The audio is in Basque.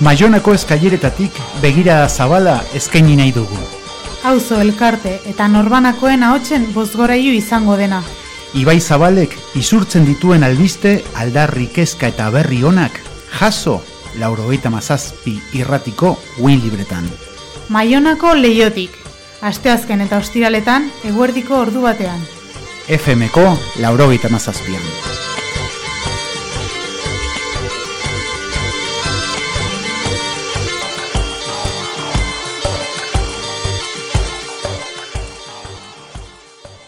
Maionako eskaileretatik begira zabala eskaini nahi dugu. Auzo elkarte eta norbanakoen ahotsen bozgorailu izango dena. Ibai zabalek isurtzen dituen albiste aldarrikezka eta berri onak jaso laurogeita mazazpi irratiko win libretan. Maionako leiotik, asteazken eta ostiraletan eguerdiko ordu batean. FMko laurogeita mazazpian.